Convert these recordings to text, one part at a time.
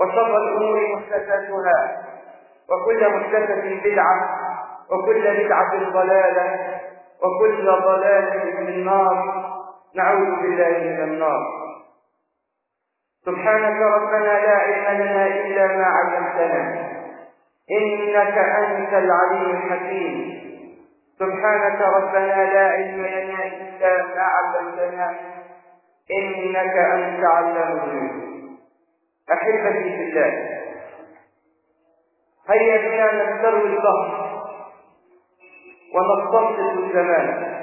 وشر الأمور محدثاتها وكل محدثة بدعة وكل بدعة ضلالة وكل ضلالة في النار. نعوذ بالله من النار. سبحانك ربنا لا علم لنا إلا ما علمتنا إنك أنت العليم الحكيم. سبحانك ربنا لا علم لنا إلا ما علمتنا إنك أنت علام الغيوب. أحبتي في الله. هيا بنا نستروي البحر ونستنصت الزمان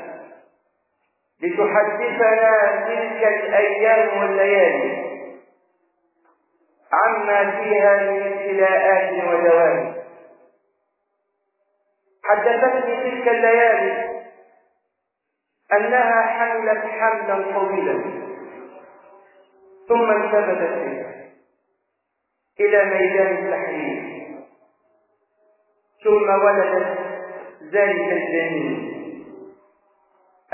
لتحدثنا تلك الأيام والليالي عما فيها من ابتلاءات ودوام. حدثتني تلك الليالي أنها حملت حملا طويلا ثم انتبذت به. إلى ميدان التحرير. ثم ولدت ذلك الجنين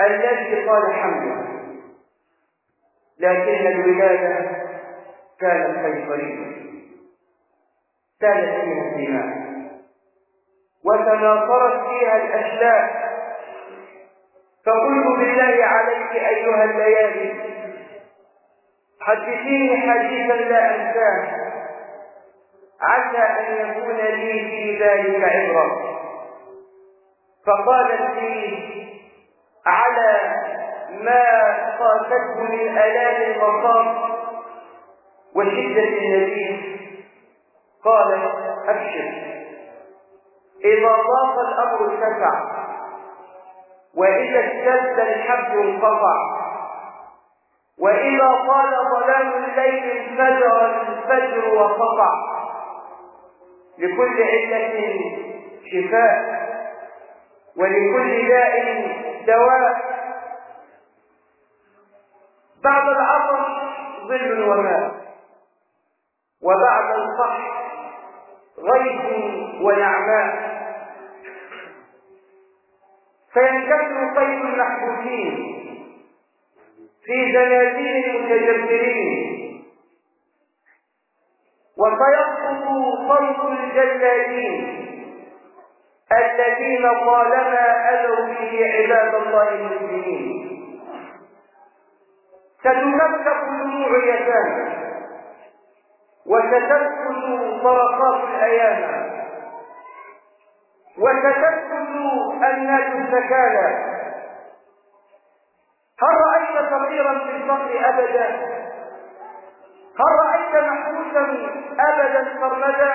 الذي قال حمله لكن الولادة كانت قيصرية سالت فيها الدماء. وتناثرت فيها الأشلاء. فقلت بالله عليك أيها الليالي حدثيني حديثا لا أنساه. عسى أن يكون لي في ذلك عبرة. فقالت لي على ما قاسته من آلام المصاب وشدة النبيذ. قالت أبشر إذا ضاق الأمر اتسع وإذا اشتد الحبل انقطع وإذا طال ظلام الليل انفجر الفجر وقطع. لكل علة شفاء ولكل داء دواء. بعد العطش ظل وماء وبعد القحط غيث ونعماء. فينكسر قيد المحبوسين في زنازين المتجبرين. وسيسقط صوت الجلادين الذين طالما أذوا به عباد الله المسلمين. ستنفق دموع اليتامى وستسكت طرقات الأيام وستسكت الناس السكالى هل رأيت صغيرا في الفقر أبدا؟ هل رأيت محبوسا أبدا سرمدا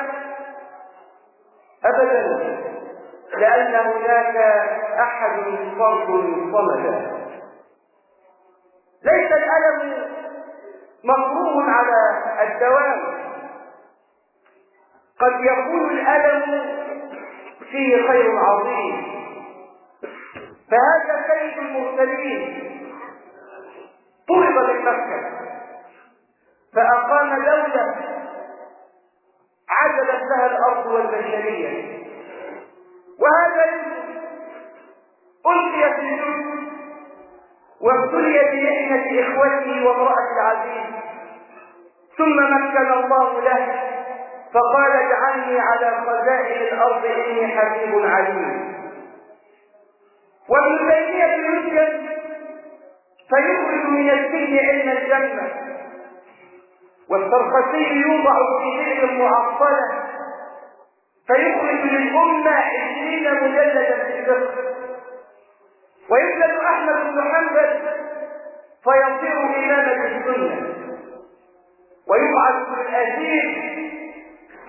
أبدا. لأن هناك أحد فرد صمدا. ليس الألم مفروض على الدوام. قد يكون الألم فيه خير عظيم. فهذا سيد المرسلين طلب من مكة فأقام دولة عجبت لها الأرض والبشرية. وهذا ألقي في الجنة وابتلي بمحنة إخوته وامرأة العزيز. ثم مكن الله له فقال اجعلني على خزائن الأرض إني حبيب عليم. وابن تيمية يسجد فيخرج من السجن علم الجنة. والسرخسي يوضع في ذكر معطلة فيخرج للأمة عشرين مجلدا في الفقه ويوجد أحمد بن حنبل فيصير إماما للسنة ويبعث الأثير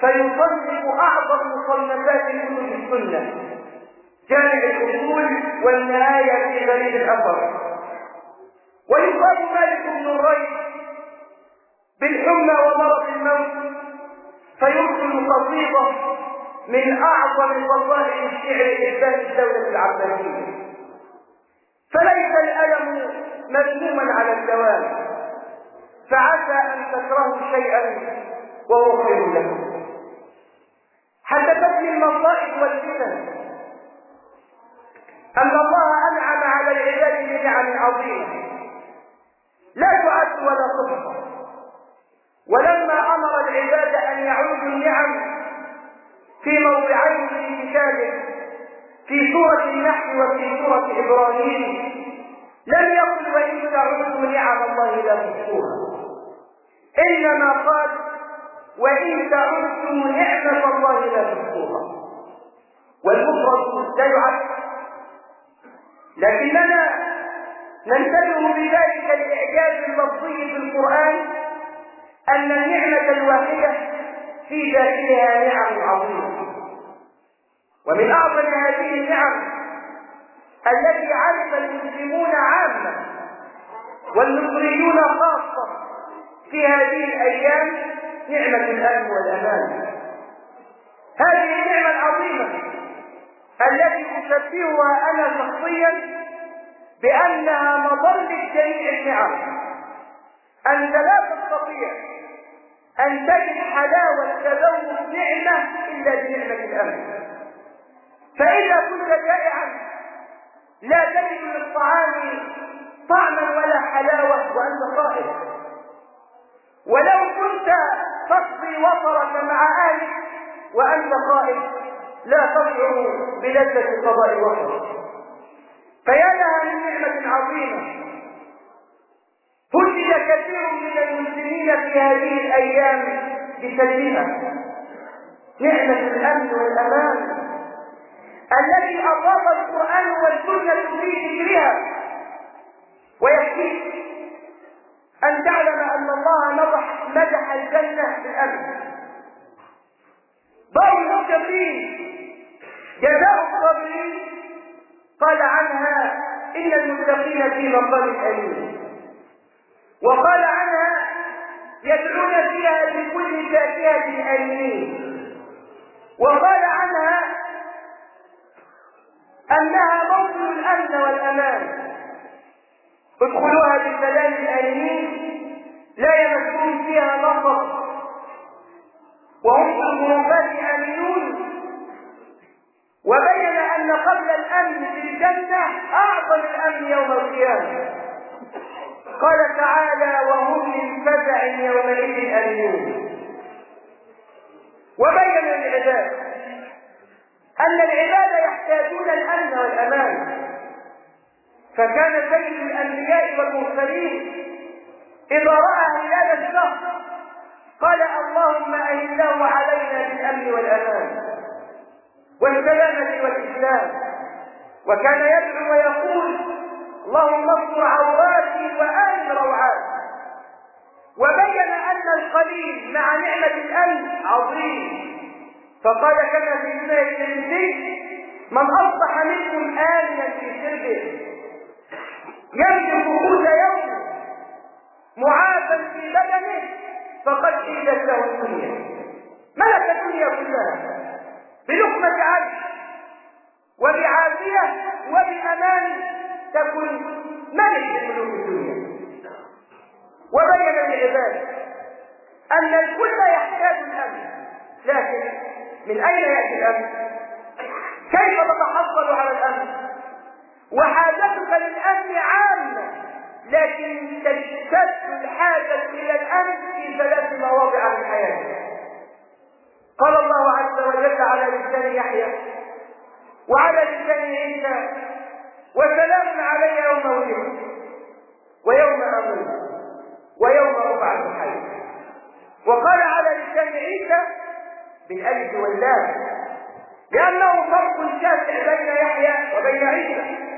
فيصنف أعظم مصنفات كتب السنة جامع الأصول والنهاية في غريب الأثر. ويصاب مالك بن الريس بالحمى ومرض الموت فيرسل قصيدة من أعظم فضائل الشعر إثبات الدولة العباسية. فليس الألم مذموما على الدوام فعسى أن تكرهوا شيئا وهو خير لكم. حدثتني المصائب والفتن أن الله أنعم على العباد بنعم عظيمة. لا تعد ولا تحصى. ولما أمر العباد أن يعودوا النعم في موضعين في كتابه في سورة النحل وفي سورة إبراهيم لم يقل وإن تعودوا نعم الله لا تحصوها. إنما قال وإن تعدوا نعمة الله لا تحصوها. والمفرد لا يعد لكننا ننتبه بذلك الإعجاز اللفظي في القرآن أن النعمة الواحدة في ذاتها نعم عظيمة. ومن أعظم هذه النعم التي عرف المسلمون عامة والمصريون خاصة في هذه الأيام نعمة الأمن والأمان. هذه النعمة العظيمة التي أشبهها أنا شخصيا بأنها مظل جميع النعم. أنت لا تستطيع أن تجد حلاوة تذوق نعمة إلا بنعمة الأمن فإذا كنت جائعا لا تجد للطعام طعما ولا حلاوة وأنت صائم. ولو كنت تقضي وطرك مع أهلك وأنت قائم لا تشعر بلذة قضاء وطرك فيا لها من نعمة عظيمة. هدي كثير من المسلمين في هذه الأيام بسلبها نعمة الأمن والأمان التي أضاف القرآن والسنة في ذكرها. ويكفيك أن تعلم أن الله مدح مدح الجنة بالأمن. دار المتقين جزاء الصابرين قال عنها إن المتقين في مقام أمين وقال عنها يدعون فيها بكل فاكهة آمنين وقال عنها أنها موطن الأمن والأمان. ادخلوها بسلام آمنين لا يمسون فيها نصر وهم في الغرفات آمنون وبين أن قبل الأمن في الجنة أعظم الأمن يوم القيامة. قال تعالى وهم من فزع يومئذ آمنون. وبين للعباد أن العباد يحتاجون الأمن والأمان. فكان سيد الأنبياء والمرسلين إذا رأى هلال الشهر قال اللهم أهله علينا بالأمن والأمان. والسلامة والإسلام وكان يدعو ويقول اللهم اصبر عوراتي وآمن روعاتي. وبين أن القليل مع نعمة الأمن عظيم. فقال كما في سنة الترمذي من أصبح منكم آمنا في سربه يملك قوت يوم معافا في بدنه فقد حيلت له الدنيا. ملك الدنيا كلها بلقمة عيش وبعافية وبأمان. تكن ملك ملوك الدنيا وبين للعباد أن الكل يحتاج الأمن لكن من أين يأتي الأمن؟ كيف تتحصل على الأمن؟ وحاجتك للأمن عامة لكن تشتد الحاجة إلى الأمن في ثلاث مواضع من حياتك قال الله عز وجل على لسان يحيى وعلى لسان عيسى وسلام علي يوم ولدت ويوم أموت ويوم ابعث حي وقال على لسان عيسى بالألف واللام لأنه فرق شاسع بين يحيى وبين عيسى.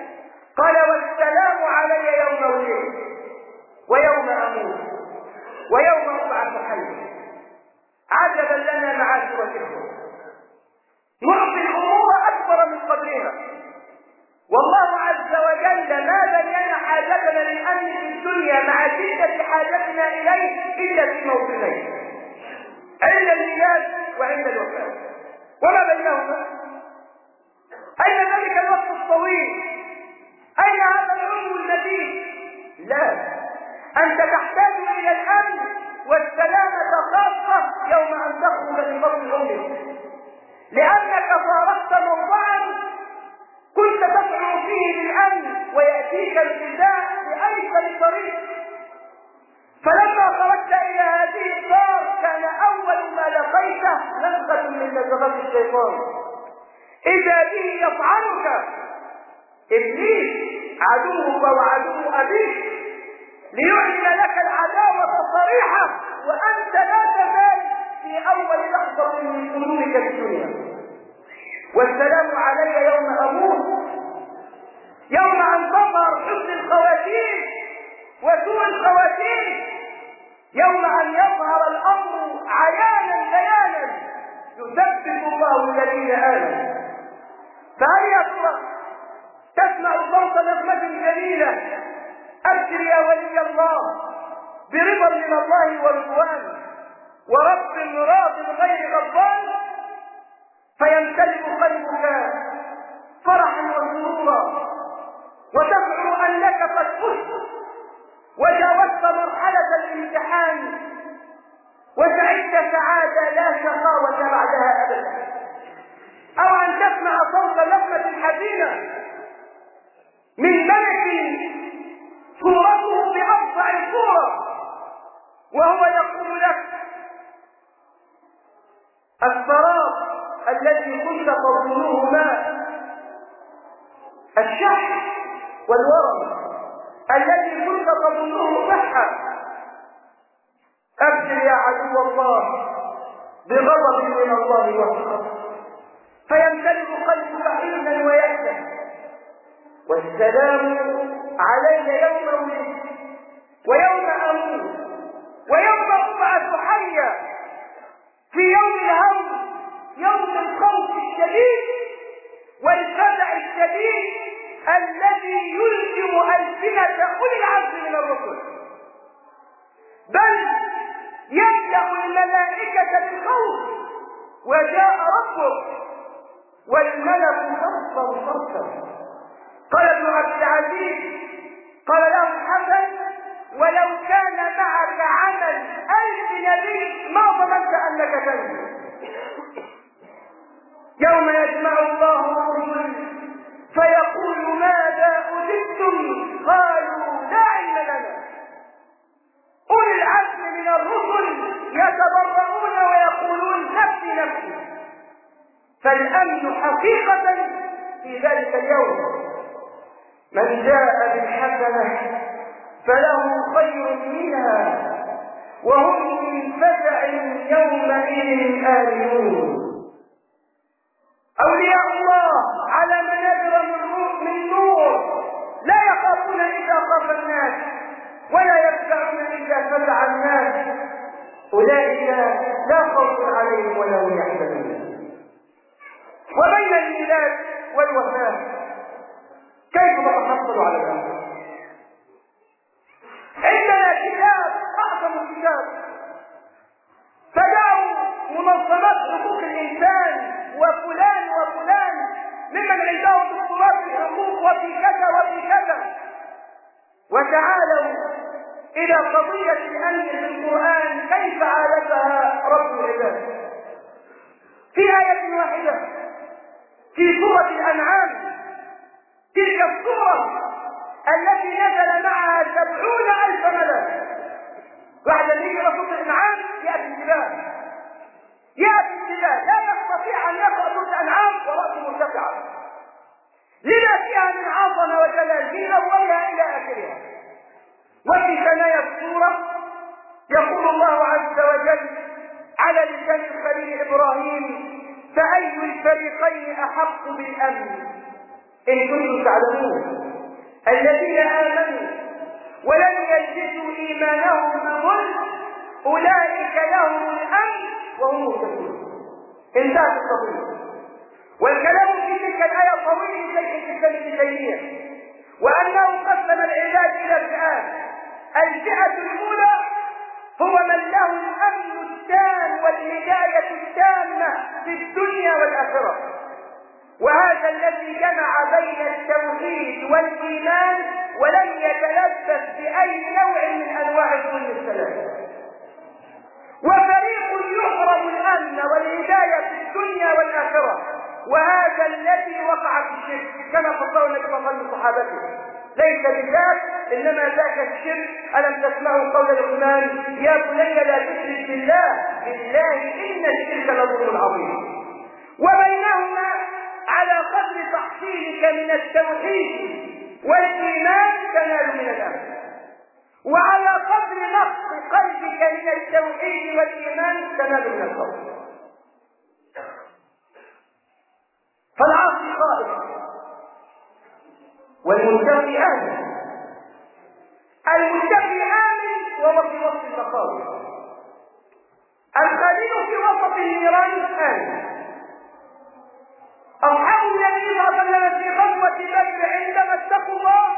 سعاده لا شقاوه بعدها أبدا. أو أن تسمع صوت لقمه حزينة من ملك صورته بأفظع صوره وهو يقول لك السراب الذي كنت تظنه ماء الشح والورم الذي كنت تظنه صحة أبشر يا عدو الله. بغضب من الله وسخط فيمتلئ قلبك حزنا ويأسى والسلام علي يوم ولدت ويوم أموت ويوم أبعث حيا. في يوم الهول يوم الخوف الشديد والفزع الشديد الذي يلزم ألسنة أولي العزم من الرسل. بل يبدأ الملائكة بالخوف وجاء ربك والملك صفا صفا قال ابن عبد العزيز قال له الحسن ولو كان معك عمل ألف نبي ما ظننت أنك تنجو. يوم يجمع الله الرسل فيقول ماذا أجبتم؟ قالوا أولي العزم من الرسل يتبرؤون ويقولون نفسي نفسي. فالأمن حقيقة في ذلك اليوم. من جاء بالحسنة فله خير منها وهم من فزع يومئذ آمنون. أولياء الله على منابر من نور لا يخافون إذا خاف الناس. ولا يفزعون إذا فزع الناس أولئك لا خوف عليهم ولا هم يحزنون. وبين الميلاد والوفاة كيف تتحصل على الأمر عندنا كتاب أعظم كتاب. فدعوا منظمات حقوق الإنسان وفلان وفلان ممن عنده دكتوراه في الحقوق وفي كذا وفي كذا. وتعالوا إلى قضية الأمن في القرآن كيف عالجها رب العباد؟ في آية واحدة في سورة الأنعام تلك السورة التي نزل معها سبعون ألف ملك. بعد يجي سورة الأنعام يأتي انتباه يأتي انتباه لا يستطيع أن يقرأ سورة الأنعام ورأسه مرتفعا لما فيها من عظمة وجلال من أولها إلى آخرها. وفي ثنايا السورة يقول الله عز وجل على لسان الخليل إبراهيم فأي الفريقين أحق بالأمن؟ إن كنتم تعلمون. الذين آمنوا ولم يلبسوا إيمانهم بظلم أولئك لهم الأمن وهم مهتدون. انتهت القضية والكلام في تلك الآية طويل لشيخ الإسلام ابن تيمية وأنه قسم العباد إلى فئات. الفئة الأولى هو من له الأمن التام والهداية التامة في الدنيا والآخرة. وهذا الذي جمع بين التوحيد والإيمان ولم يتلبس بأي نوع من أنواع الظلم الثلاثة وفريق يحرم الأمن والهداية في الدنيا والآخرة. وهذا الذي وقع في الشرك كما فسره النبي صلى الله عليه وسلم صحابته. ليس بذاك إنما ذاك الشرك. ألم تسمعوا قول لقمان يا بني لا تشرك بالله. بالله إن الشرك لظلم عظيم. وبينهما على قدر تحصيلك من التوحيد والإيمان تنال من الامن وعلى قدر نقص قلبك من التوحيد والإيمان تنال من الخوف فالعاصي خائف والمتقي آمن المتقي آمن وهو في وسط المخاوف الخليل في وسط النيران آمن أصحاب النبي صلى الله عليه وسلم في غزوة بدر عندما اتقوا الله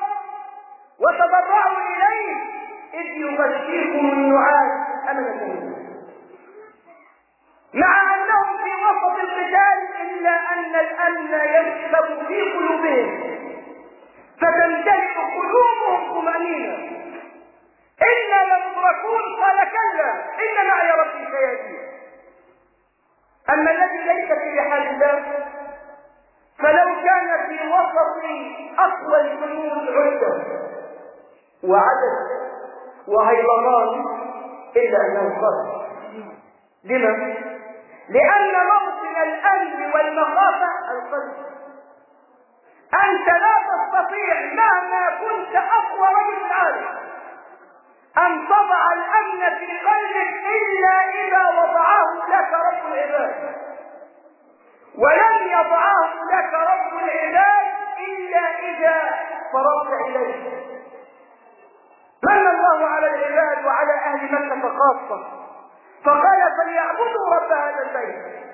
وتضرعوا إليه إذ يغشيكم النعاس أمنة مع أنهم في وسط القتال إلا أن الأمن يشرب في قلوبهم. فتمتلئ قلوبهم طمأنينة. إنا لمدركون قال كلا إن معي ربي سيهدين أما الذي ليس في رحال الله فلو كان في وسط أقوى الجنود عدة وعدد وهيلمان إلا أنه صار لما؟ لأن موطن الأمن والمخافة القلب. أنت لا تستطيع مهما كنت أقوى رجل عالم أن تضع الأمن في قلبك إلا إذا وضعه لك رب العباد. ولن يضعه لك رب العباد إلا إذا فرغت إليه. من الله على العباد وعلى أهل مكة خاصة. فقال فليعبدوا رب هذا البيت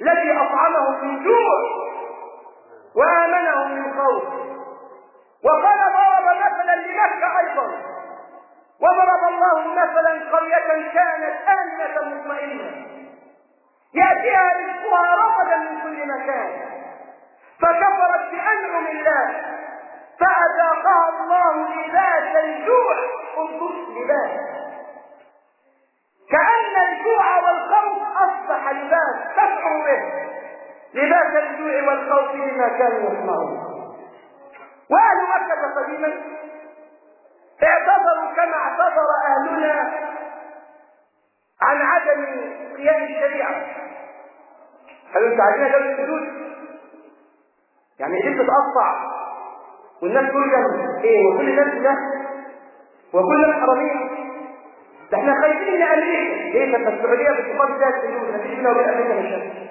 الذي أطعمهم من جوع وآمنهم من خوف وقال ضرب مثلا لمكة أيضا. وضرب الله مثلا قرية كانت آمنة مطمئنة. يأتيها رزقها رغدا من كل مكان. فكفرت بأنعم الله. فأذاقها الله لباس الجوع. انظر لباس. كأن الجوع والخوف أصبح لباس. تشعر به. لباس الجوع والخوف بما كانوا يصنعون وأهل مكة قديما اعتذروا كما اعتذر أهلنا عن عدم قيام الشريعة. هل أنتوا عارفين دولة الحدود؟ يعني إيه بتتقطع والناس جنب إيه وكل الناس ده؟ وكل الناس حرامية ده إحنا خايفين من أمريكا. ليه؟ لما السعودية بتقام ذات مفيش بينها وبين أمريكا مشاكل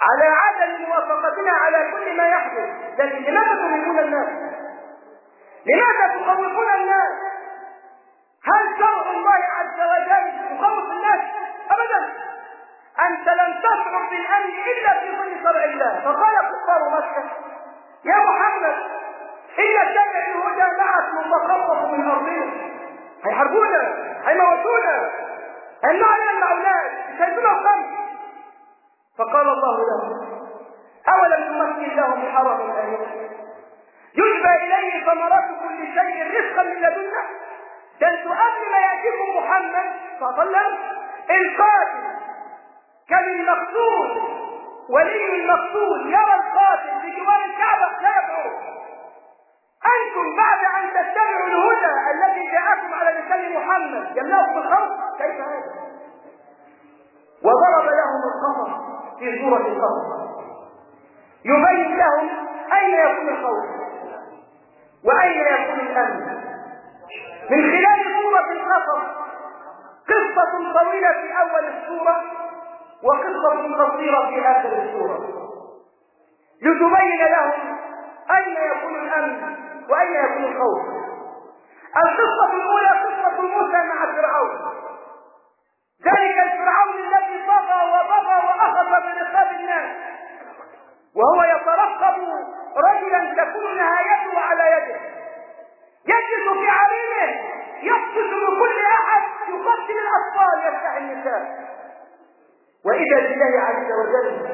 على عدم موافقتنا على كل ما يحدث. لكن لماذا تخوفون الناس؟ لماذا تخوفون الناس؟ هل شرع الله عز وجل يخوف الناس؟ ابدا. أنت لن تشعر بالأمن إلا في ظل شرع الله. فقال كفار مكة يا محمد إن شرع الهدى معك متخطف من ارضنا هيحاربونا هيموتونا هيمنعوا من الاولاد مش هيدونا الخمر فقال الله له أولم تمكن لهم حرم آمنا يجبى إليه ثمرات كل شيء رزقا من لدنا ده أنتوا قبل ما يأتيكم محمد صلى الله عليه وسلم القاتل كان المقتول ولي المقتول يرى القاتل بجوار الكعبة لا أنتم بعد أن تتبعوا الهدى الذي جاءكم على لسان محمد يملأكم الخوف كيف هذا؟ وضرب لهم القمر في سورة القمر يبين لهم أين يكون الخوف وأين يكون الأمن. من خلال سورة القصص قصة طويلة في أول السورة وقصة قصيرة في آخر السورة. لتبين لهم أين يكون الأمن وأين يكون الخوف. القصة الأولى قصة موسى مع فرعون. ذلك الفرعون الذي طغى وبغى وأخذ برقاب الناس. وهو يترقب رجلا تكون نهايته على يده. يجلس في عرينه يبطش بكل أحد يقتل الأطفال يفتح النساء. وإذا بالله عز وجل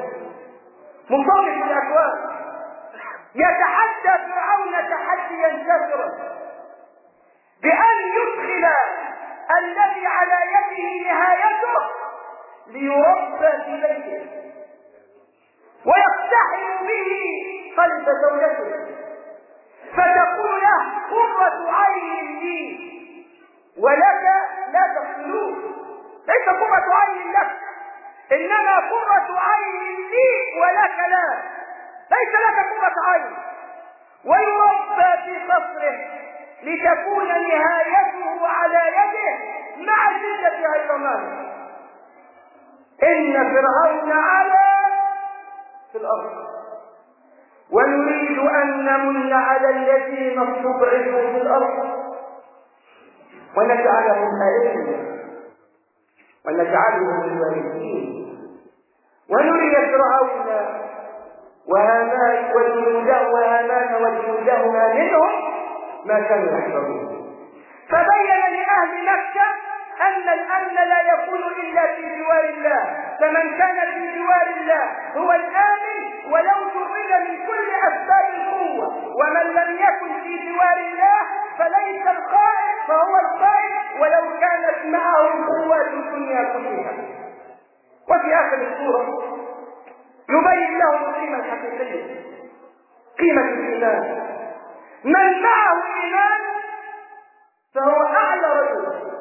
مصرف الأكوان يتحدى فرعون تحديا كافرا بأن يدخل الذي على يده نهايته ليربى في بيته ويقتحم به قلب زوجته. فتقول له قرة عين لي ولك لا تقتلوه. ليس قرة عين لك إنما قرة عين لي ولك لا. ليس لك قرة عين. ويربى في قصره لتكون نهايته على يده مع شدة عظمته إن فرعون على في الأرض. ونريد أن نمن على الذين استضعفوا في الأرض. ونجعلهم أئمة ونجعلهم الوارثين ونري فرعون وهامان وجنوده وهامان وجنودهما منهم ما كانوا يحذرون فبين لأهل مكة أن الأمن لا يكون إلا في جوار الله. فمن كان في جوار الله هو الآمن ولو جرد من كل أسباب القوة. ومن لم يكن في جوار الله فليس القائد فهو القائد ولو كانت معه قوات الدنيا كلها. وفي آخر السورة يبين لهم القيمة الحقيقية. قيمة الإيمان. من معه إيمان فهو أعلى رجل.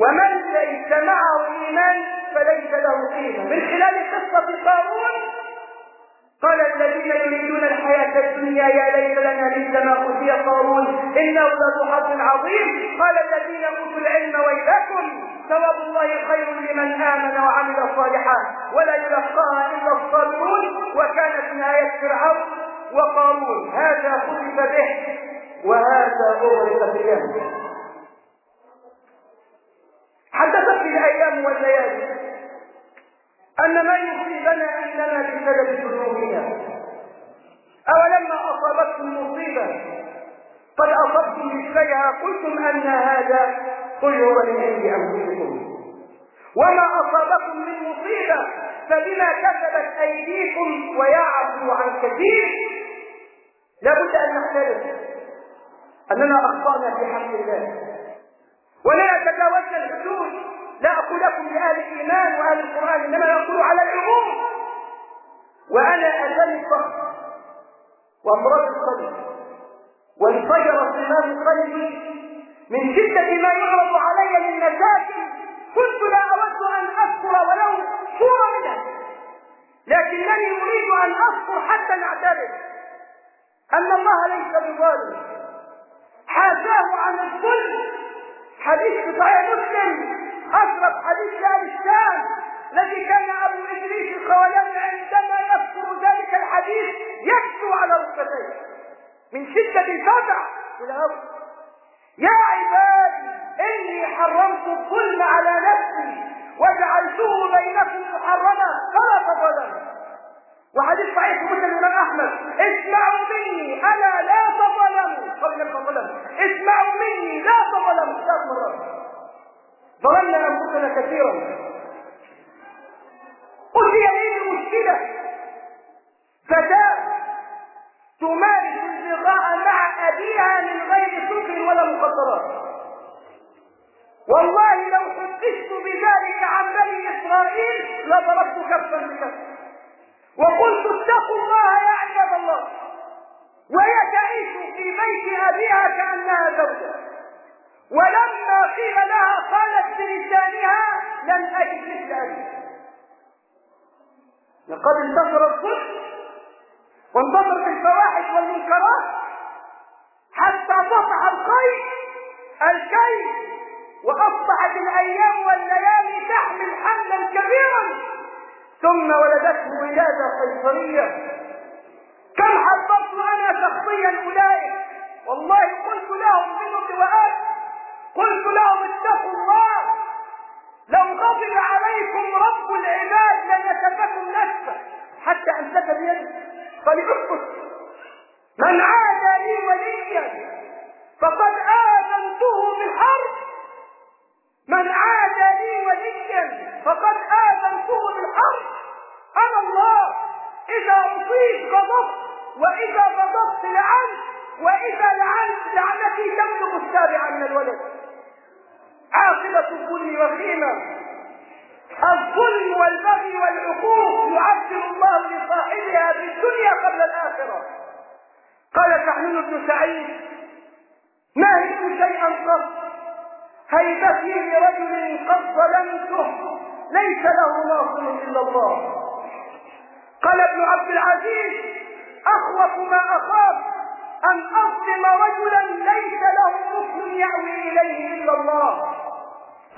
ومن ليس معه إيمان فليس له قيمة من خلال قصة قارون قال الذين يريدون الحياة الدنيا يا ليت لنا مثل ما أوتي قارون إنه لذو حظ عظيم. قال الذين أوتوا العلم ويلكم ثواب الله خير لمن آمن وعمل صالحا. ولا يلقاها إلا الصابرون. وكانت نهاية فرعون وقارون. هذا خلف به وهذا أغرق في والليالي. أن ما يصيبنا إنما بسبب ذنوبنا أولما أصابتكم مصيبة؟ قد أصبتم مثلها. قلتم أن هذا قل هو من عند أنفسكم. وما أصابكم من مصيبة فبما كسبت أيديكم ويعفو عن كثير. لابد أن نعترف أننا أخطأنا في حق الله. ولا تجاوزنا الحدود. لا أقول لكم لأهل الإيمان وأهل القرآن إنما أقول على العموم. وأنا أزل الفخر وأمراض القلب وانفجر صمام قلبي من شدة ما يعرض علي من مشاكل كنت لا أود أن أذكر ولو صورة منها لكنني أريد أن أذكر حتى نعترف أن الله ليس بظالم. حاشاه عن الظلم. حديث في صحيح مسلم. أشرف حديث لأهل الشام الذي كان أبو إدريس الخولاني عندما يذكر ذلك الحديث يكسو على ركبتيه من شدة الفزع والهوى يا عبادي إني حرمت الظلم على نفسي وجعلته بينكم محرما فلا تظلموا وحديث صحيح مسلم الإمام أحمد اسمعوا مني أنا لا تظلموا. قبل أن تظلموا. اسمعوا مني لا تظلموا. ثلاث مرات ظلمنا أنفسنا كثيرا. أتي لي مشكلة فتاة تمارس البغاء مع أبيها من غير سكر ولا مخدرات والله لو حدثت بذلك عن بني إسرائيل لضربت كفا بكف وقلت اتقوا الله يا عباد الله وهي تعيش في بيت أبيها كأنها زوجة. ولما قيل لها قالت بلسانها لن أجد مثل أبي. لقد انتصر الظلم وانتصرت الفواحش والمنكرات حتى طفح الخير الكي وأصبحت الأيام والليالي تحمل حملا كبيرا. ثم ولدته ولادة قيصرية. كم حذرت أنا شخصيا أولئك؟ والله قلت لهم من اللواءات قلت لهم اتقوا الله. لو غضب عليكم رب العباد لنسفكم نسفا حتى أمسك بيده. اسكت من عاد لي وليا فقد آذنته بالحرب. من عاد لي وليا فقد آذنته بالحرب. أنا الله. إذا أصيب غضبت وإذا غضبت لعنت وإذا لعنت لعنتي تبلغ السابع من الولد. عاقبة الظلم وخيمة الظلم والبغي والعقوق يعذب الله لصاحبها في الدنيا قبل الآخرة. قال سحنون بن سعيد ما هي شيئا قط. هيبتي لرجل قد ظلمته. ليس له ناصر إلا الله. قال ابن عبد العزيز أخوف ما أخاف. أن اظلم رجلا ليس له ركن يأوي إليه إلا الله.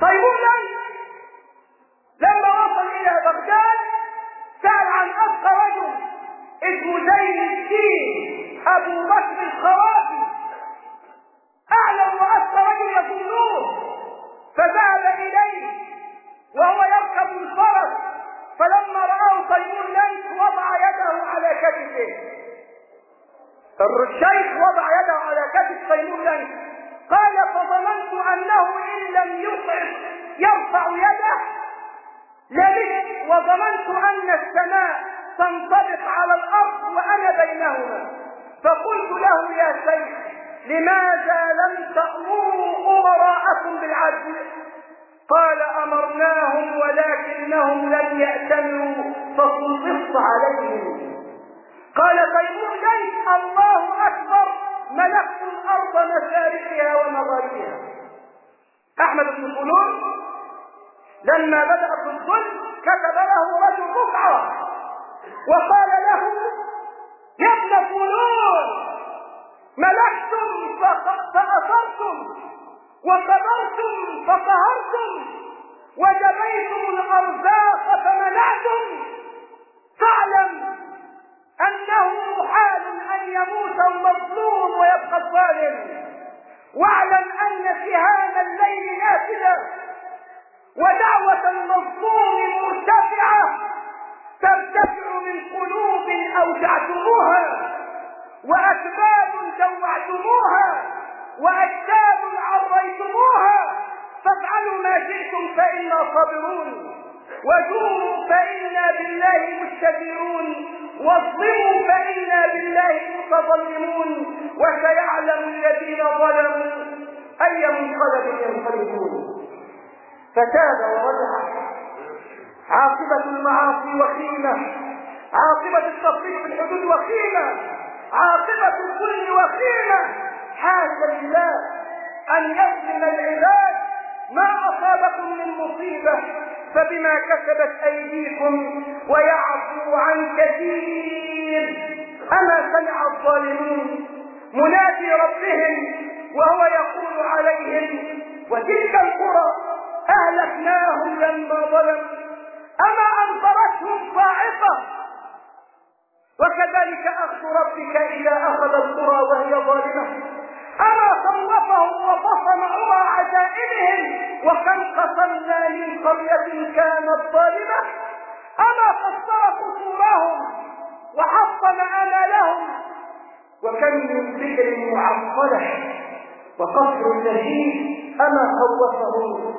طيبولا لما وصل إلى بغداد سأل عن ابقى رجل اسمه زين الدين أبو بكر الخرافي. أعلم واتقى رجل يظنوه فذهب إليه وهو يركب الفرس فلما رآه تيمور ليث وضع يده على كتفه. الشيخ وضع يده على كتف تيمور قال فظننت أنه إن لم يطع يرفع يده. لبثت وظننت أن السماء تنطبق على الأرض وأنا بينهما. فقلت له يا شيخ لماذا لم تأمروا أمراءكم بالعدل؟ قال أمرناهم ولكنهم لم يأتمروا فسلطت عليهم. قال تيمور الله أكبر ملكت الأرض مشارقها ومغاربها. أحمد بن فلون لما بدأت الظلم كتب له رجل رفعة وقال له يا ابن فلون ملكتم فأثرتم وصبرتم فقهرتم وجبيتم الأرزاق فمنعتم. فاعلم أنه محال أن يموت المظلوم ويبقى الظالم واعلم أن سهام الليل نافذة. ودعوة المظلوم مرتفعة. ترتفع من قلوب أوجعتموها. وأسباب جوعتموها. وأجساد عريتموها. فافعلوا ما شئتم فإنا صابرون. وجوعوا فإنا بالله مستجيرون واظلموا فإنا بالله متظلمون. وسيعلم الذين ظلموا أي منقلب ينقلبون. فتاب ورجع عاقبة المعاصي وخيمة. عاقبة التفريط في الحدود وخيمة. عاقبة الظلم وخيمة. حاشا لله أن يظلم العباد ما أصابكم من مصيبة. فبما كسبت أيديكم ويعفو عن كثير. أما سمع الظالمون منادي ربهم وهو يقول عليهم وتلك القرى أهلكناهم لما ظلموا. أما أنظرتهم صاعقة وكذلك أخذ ربك إذا أخذ القرى وهي ظالمة. أما خوفهم وفصم عرى عزائمهم وكم قصرنا من قرية كانت ظالمة أما قصر قصورهم وحطم آمالهم؟ وكم من بئر معطلة وقصر نشيد أما خوفهم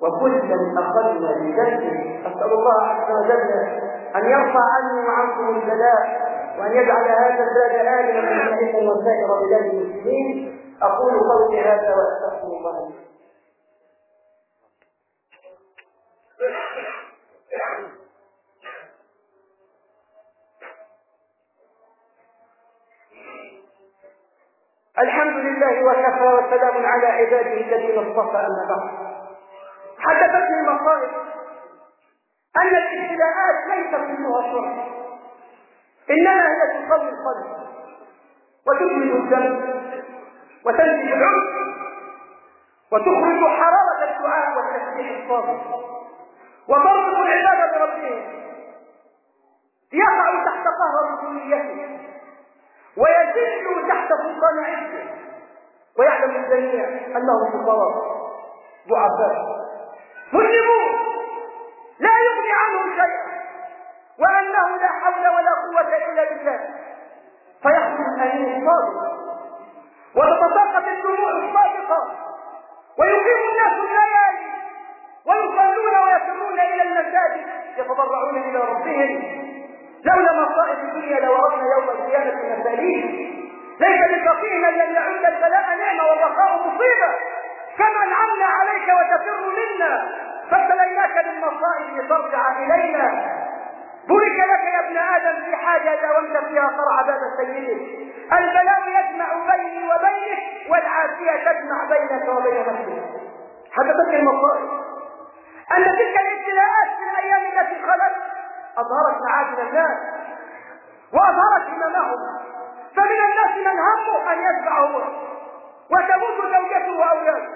وكلا أخذنا بذنبه أسأل الله عز وجل أن يرفع عني وعنكم البلاء. وأن يجعل هذا الزاد آمنا مطمئنا وسائر بلاد المسلمين. أقول قولي هذا وأستغفر الله لي. الحمد لله وكفى وسلام على عباده الذين اصطفى أما بعد. حدثتني المصائب أن الابتلاءات ليست كلها شر إنما هي تصلي القلب وتكمل الدم وتنزل العمر وتخرج حرارة الدعاء والتسبيح الصادق. وتربط العباد بربهم يقع تحت قهر رسوليته ويذل تحت سلطان عزه. ويعلم الجميع انهم فقراء ضعفاء. مسلمون لا يغني عنهم شيئا. وأنه لا حول ولا قوة إلا بالله. فيخرج الامين الصادق وتتساقط الدموع الصادقه ويقيم الناس الليالي. ويصلون ويسرون إلى المساجد. يتضرعون إلى ربهم. لولا مصائب الدنيا لوردنا يوم القيامة مسالين ليس للفقيه أن يعود البلاء نعمة والرخاء مصيبة. كما أنعمنا عليك وتفر منا. فابتليناك بالمصائب لترجع إلينا. بورك لك يا ابن آدم في حاجة داومت فيها قرع باب سيدك البلاء يجمع بيني وبينك والعافية تجمع بينك وبين نفسك. حدثتك المصائب. أن تلك الابتلاءات في الأيام التي خلت أظهرت معادن الناس وأظهرت هممهم فمن الناس من همه أن يتبع هو وتموت زوجته وأولاده.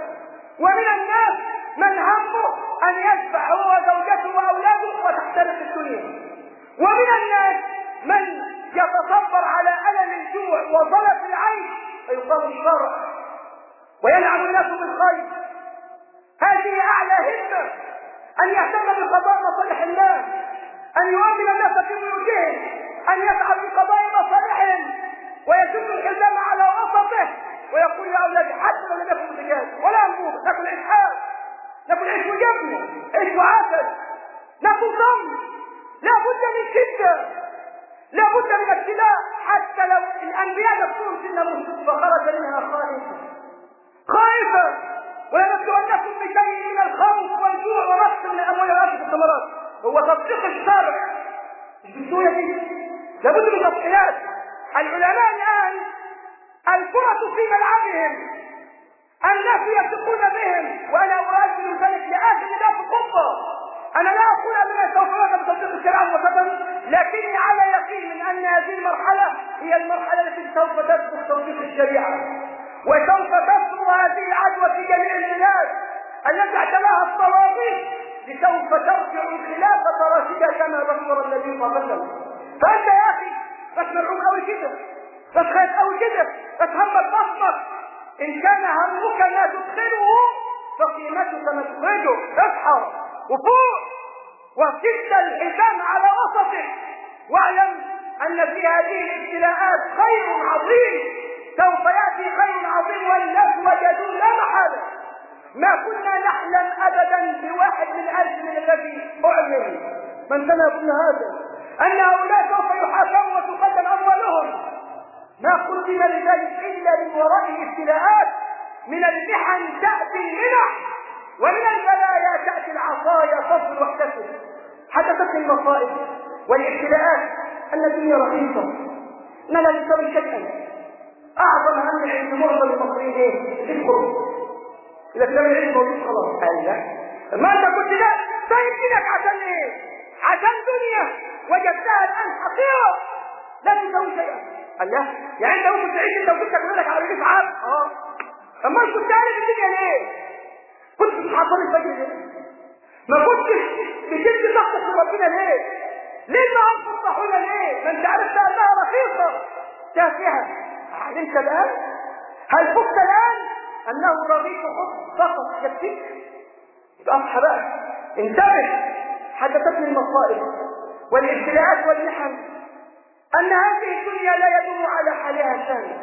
ومن الناس من همه أن يتبع هو وزوجته وأولاده وتحترق الدنيا. ومن الناس من يتصبر على ألم الجوع وظلف العيش فيقام الشرع ويلعن الناس بالخير. هذه أعلى همة أن يهتم بقضاء مصالح الناس أن يؤمن الناس في بيوتهم أن يسعى في قضاء مصالحهم ويشد الحزام على وسطه ويقول يا اولادي حتى لم يكن ولا انبوب ناكل عيش حاد ناكل عيش وجبنه عيش وعسل ناكل لا بد من شده لا بد من ابتلاء. حتى لو الأنبياء نفسهم في الناموس فخرج منها خائفا. خائفا. ولنبلونكم بشيء من الخوف والجوع ونقص من الاموال والانفس والثمرات. هو تطبيق الشرع مش دي لابد من تفصيلات العلماء الآن الكرة في ملعبهم. الناس يثقون بهم. وأنا اؤجل ذلك لاخر ذات الخطه أنا لا أقول اننا سوف نذهب بتطبيق الشريعه مباشره لكني على يقين من أن هذه المرحلة هي المرحلة التي سوف تسبق تطبيق الشريعة. وسوف تسبق هذه العدوى في جميع البلاد. التي اعتلاها الطواغيت لسوف ترجع الخلافة راشده كما ذكر النبي صلى الله عليه وسلم. فأنت يا أخي بس مرعوب قوي كده بس خايف قوي كده بس همك بصمك إن كان همك ما تدخله فقيمتك ما تخرجه اصحى وفوق وكد الحزام على وسطك وأعلم أن في هذه الابتلاءات خير عظيم سوف يأتي خير عظيم والناس وجدوا لا محالة. ما كنا نحلم ابدا بواحد من الف من الذي أعلن. من كان يظن هذا؟ أن هؤلاء سوف يحاكموا وتقدم أموالهم. ما قدم لذلك إلا من وراء الابتلاءات من المحن تأتي المنح ومن البلايا تأتي العصايا فصل واحتسب حدثتني المصائب والابتلاءات ان الدنيا رخيصة. ما لا تسوي شيئا. أعظم هم عند معظم المصريين إيه؟ الخروج إذا كان العلم موجود خلاص لا ما انت كنت لا سايب دينك عشان إيه؟ عشان دنيا وجدتها الان حقيره لا تسوي شيئا. قال لا يعني أنت ممكن تعيش انت وكنت لك على رجل عام آه اما كنت عارف الدنيا ليه؟ كنت بتحضر الفجر ليه؟ ما كنتش بتدي ضغطك لربنا ليه؟ ليه ما الصحونة ليه؟ ما انت عرفت انها رخيصة تافهة علمت الان؟ هل فقت الان انه رغيف خبز فقط يكفيك؟ يبقى اصحى بقى انتبه حدثتني المصائب والابتلاءات والمحن أن هذه الدنيا لا يدوم على حالها شان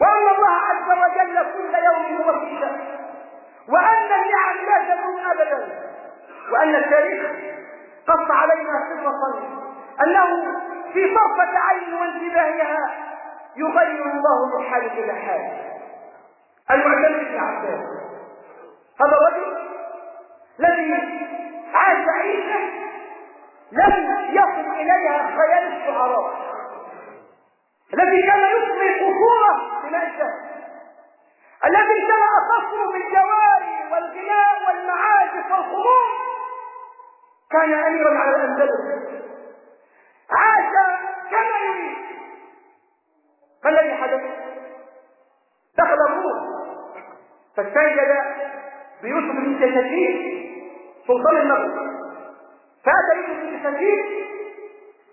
وان الله عز وجل كل يوم هو في شان وأن النعم لا تدوم ابدا وأن التاريخ قص علينا صفه أنه في طرفة عين وانتباهها يغير الله من حال إلى حال المعتمد بن عباس. هذا الرجل الذي عاش عيشة لم يصل إليها خيال الشعراء. الذي كان قصوره بماء الشهر الذي امتلأ قصره بالجواري والغناء والمعازف والخمور كان أميرا على الأندلس. عاش كما يريد. ما الذي حدث؟ دخل الروم فاستنجد بيوسف بن تشكيل سلطان المغرب فأتى يوسف بن تشكيل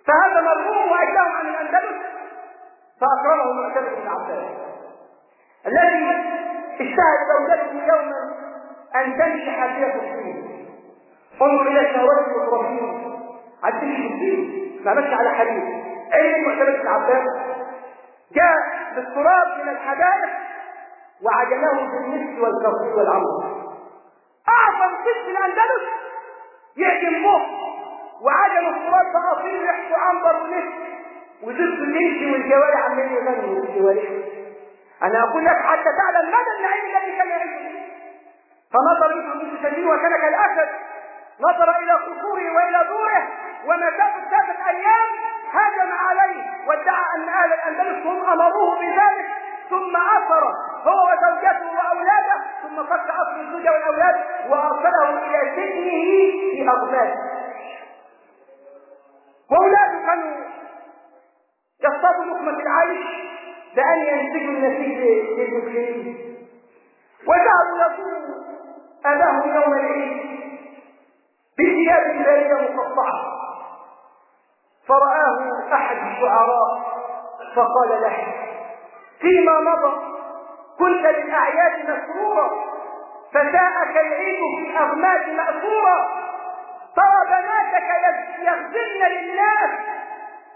فهزم الروم وأجلاهم عن الأندلس فأكرمه معتمد بن عباس الذي اجتهد زوجته يوما أن تنشح فيها الدين انظر إلى شهوات الإسرافيل عدل الدين ما مشي على حديث. علم معتمد بن عباس جاء بالتراب من الحدائق وعجنه بالمسك والكرسي والعنبر أعظم ست الأندلس يعجن به وعجن التراب باصيل ريحته عنبر ومسك وزفت الانس والجوارح عمالين يغنوا بالجوارح أنا أقول لك حتى تعلم مدى النعيم الذي كان يعيش فيه فنظر يوسف بن وكان كالاسد نظر إلى قصوره وإلى دوره ومسافه ثلاثة أيام هاجم عليه وادعى أن أهل الأندلس هم أمروه بذلك. ثم اثر هو وزوجته وأولاده ثم فك أصل الزوجة والأولاد وارسلهم إلى سجنه في اغماد وأولاده كانوا يصطادوا لقمة العيش. بان ينتجوا النسيج للمسلمين. وجعلوا يصوموا اباهم يوم العيد بثياب بارده مقطعة. فرآه أحد الشعراء فقال له فيما مضى؟ كنت للأعياد مسرورا فجاءك العيد في الأغماد مأثورا. ترى بناتك يغزلن للناس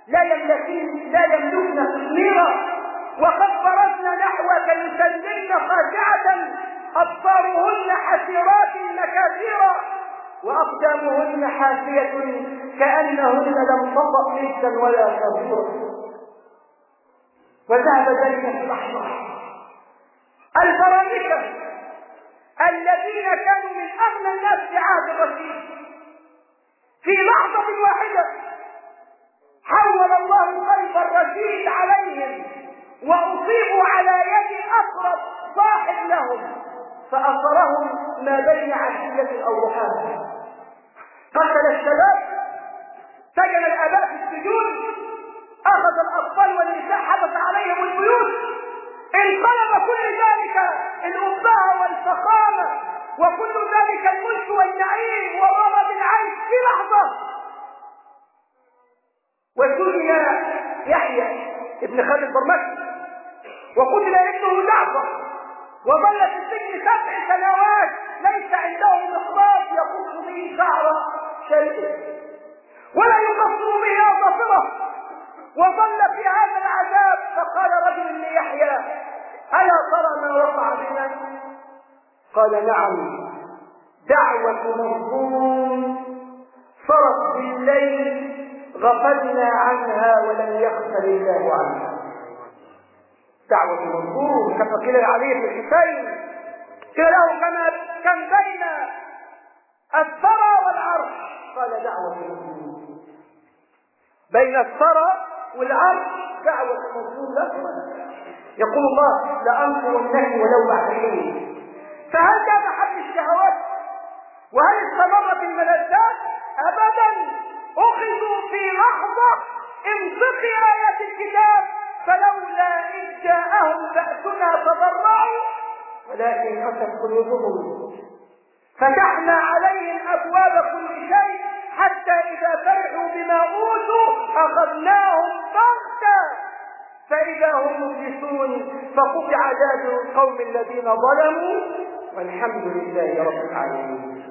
لا يملكن لا يملكن تثميرا وقد برزن نحوك يسلمن خاشعة أبصارهن حسيرات مكاثيرا وأقدامهن حافية كأنهن لم تطأ ليسا ولا كبيرا وذهب ذلك الأحمر. الفرامكة الذين كانوا من أغنى الناس في عهد الرشيد في لحظة واحدة حول الله قلب الرشيد عليهم. وأصيبوا على يد أقرب صاحب لهم فأثرهم ما بين عشية أو ضحاها قتل الشباب سجن الآباء في السجون أخذ الأطفال والنساء حبس عليهم البيوت. انقلب كل ذلك الأبهة والفخامة وكل ذلك الملك والنعيم وغرض العيش في لحظة. وسجن يحيى ابن خالد برمكي وقتل ابنه جعفر وظل في السجن سبع سنوات ليس عنده مخراج يقص به شعر شيء ولا يقصر به اظافره وظل في هذا العذاب فقال رجل ليحيى ألا ترى ما وقع بنا؟ قال نعم دعوة مظلوم صرت بالليل غفلنا عنها ولم يغفل الله عنها. دعوة مظلوم كما قيل عليه في الحسين. قيل له كما كان بين الثرى والعرش. قال دعوة مظلوم بين الثرى والعرش دعوة مظلوم لا يقول الله لأنصرنك ولو بعد حين. فهل ده محل الشهوات؟ وهل استمرت الملذات؟ ابدا. أخذوا في لحظة انطقي آيات الكتاب. فلولا إذ جاءهم بأسنا تضرعوا ولكن قست قلوبهم. فتحنا عليهم أبواب كل شيء حتى إذا فرحوا بما أوتوا أخذناهم بغتة. فإذا هم مبلسون فقطع دابر القوم الذين ظلموا. والحمد لله رب العالمين.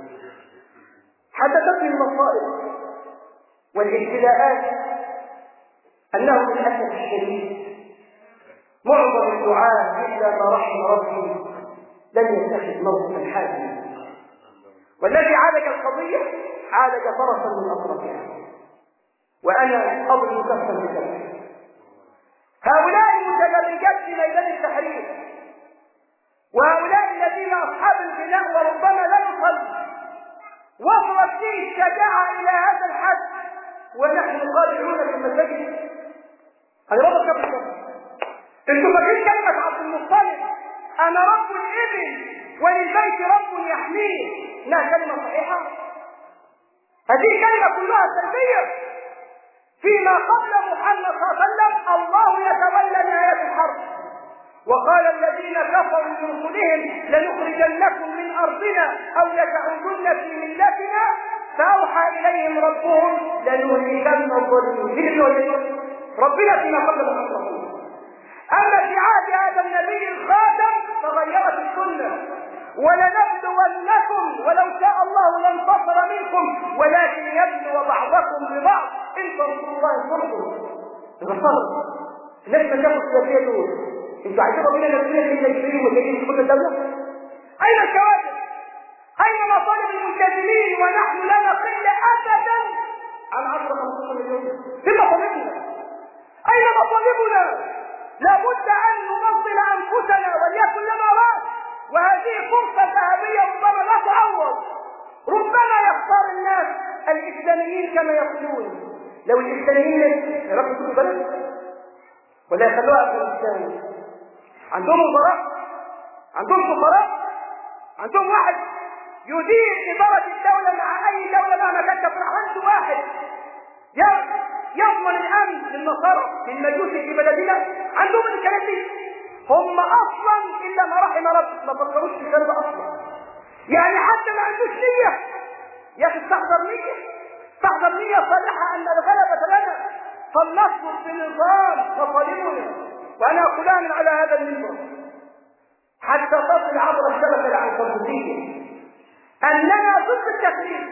حدثتني المصائب والابتلاءات أنه للأسف الشديد. معظم الدعاء إلا ما رحم ربي لم يتخذ موقفا حازما. والذي عالج القضية عالج طرفا من أطرافها. وأنا أضرب كفا بكفا هؤلاء المتبرجات في ميدان التحرير. وهؤلاء الذين أصحاب البناء وربما لا يصلي. وصلت فيه الشجاعة إلى هذا الحد. ونحن قادرون في المساجد هذا وضع كم أنتم فاكرين كلمة عبد المطلب أنا رب الإبل وللبيت رب يحميه. انها كلمة صحيحة. هذه كلمة كلها سلبية. فيما قبل محمد صلى الله عليه وسلم الله يتولى نهاية الحرب. وقال الذين كفروا لرسلهم لنخرجنكم من أرضنا أو لتعودن في ملتنا فأوحى إليهم ربهم لنهلكن الظالمين ربنا فيما قبل محمد ولنبلونكم ولو شاء الله لانتصر منكم ولكن يبلو بعضكم ببعض. إن تنصروا الله ينصركم الرسول الناس ما شافوا السياسيه دول أنتوا عايزين ربنا ينزل لنا الجيش وجايين في كل الدولة أين الكوادر أين مطالب الملتزمين ونحن لا نقل ابدا. عن 10 15 مليون فين مطالبنا أين مطالبنا لابد أن ننظم أنفسنا وليكن لنا رأس. وهذه فرصه ذهبيه ربما لا تعوض ربما يختار الناس الإسلاميين كما يقولون. لو الإسلاميين يا رب يكونوا بلد ولا يخلوها في الإسلام. عندهم وزراء عندهم سفراء عندهم واحد يدير إدارة الدولة مع أي دولة مهما كانت عنده واحد. يضمن الأمن للنصارى للمجوس في بلدنا. عندهم الكلام دي هم أصلا إلا ما رحم رب ما في الكلام أصلا. يعني حتى ما عندوش نية. يا أخي استحضر نية. استحضر نية صالحة أن الغلبة لنا. فلنصبر بنظام مطالبنا وأنا أقولها على هذا المنبر. حتى تصل عبر الشبكة العنكبوتية أننا ضد التكليف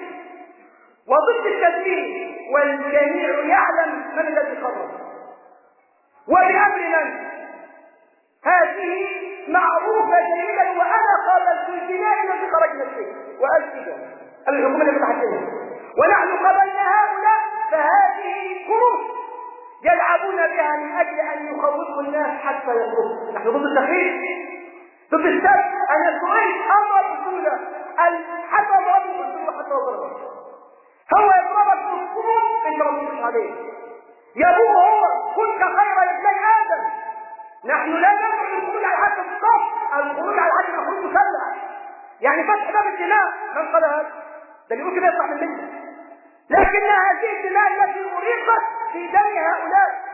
وضد التدليل والجميع يعلم من الذي قرر وبأمر من هذه معروفة جيدا وأنا قابلت البناء الذي خرجنا فيه. كده الحكومة فتحتها ونحن قبلنا هؤلاء فهذه كروس يلعبون بها من أجل أن يخوفوا الناس حتى يخرجوا نحن ضد التخريج ضد السبب أن السؤال أمر الرسول حتى ضرب الرسول حتى ضرب هو يضربك بالصوم انت ما عليه. يابوه هو. كنت خير لابني آدم. نحن لا ندعو للخروج على حد الصف الخروج على حد المفروض مسلح يعني فتح باب الدماء. من قال هذا؟ ده اللي كده يطلع من منه لكن هذه الدماء التي اريقت في دم هؤلاء.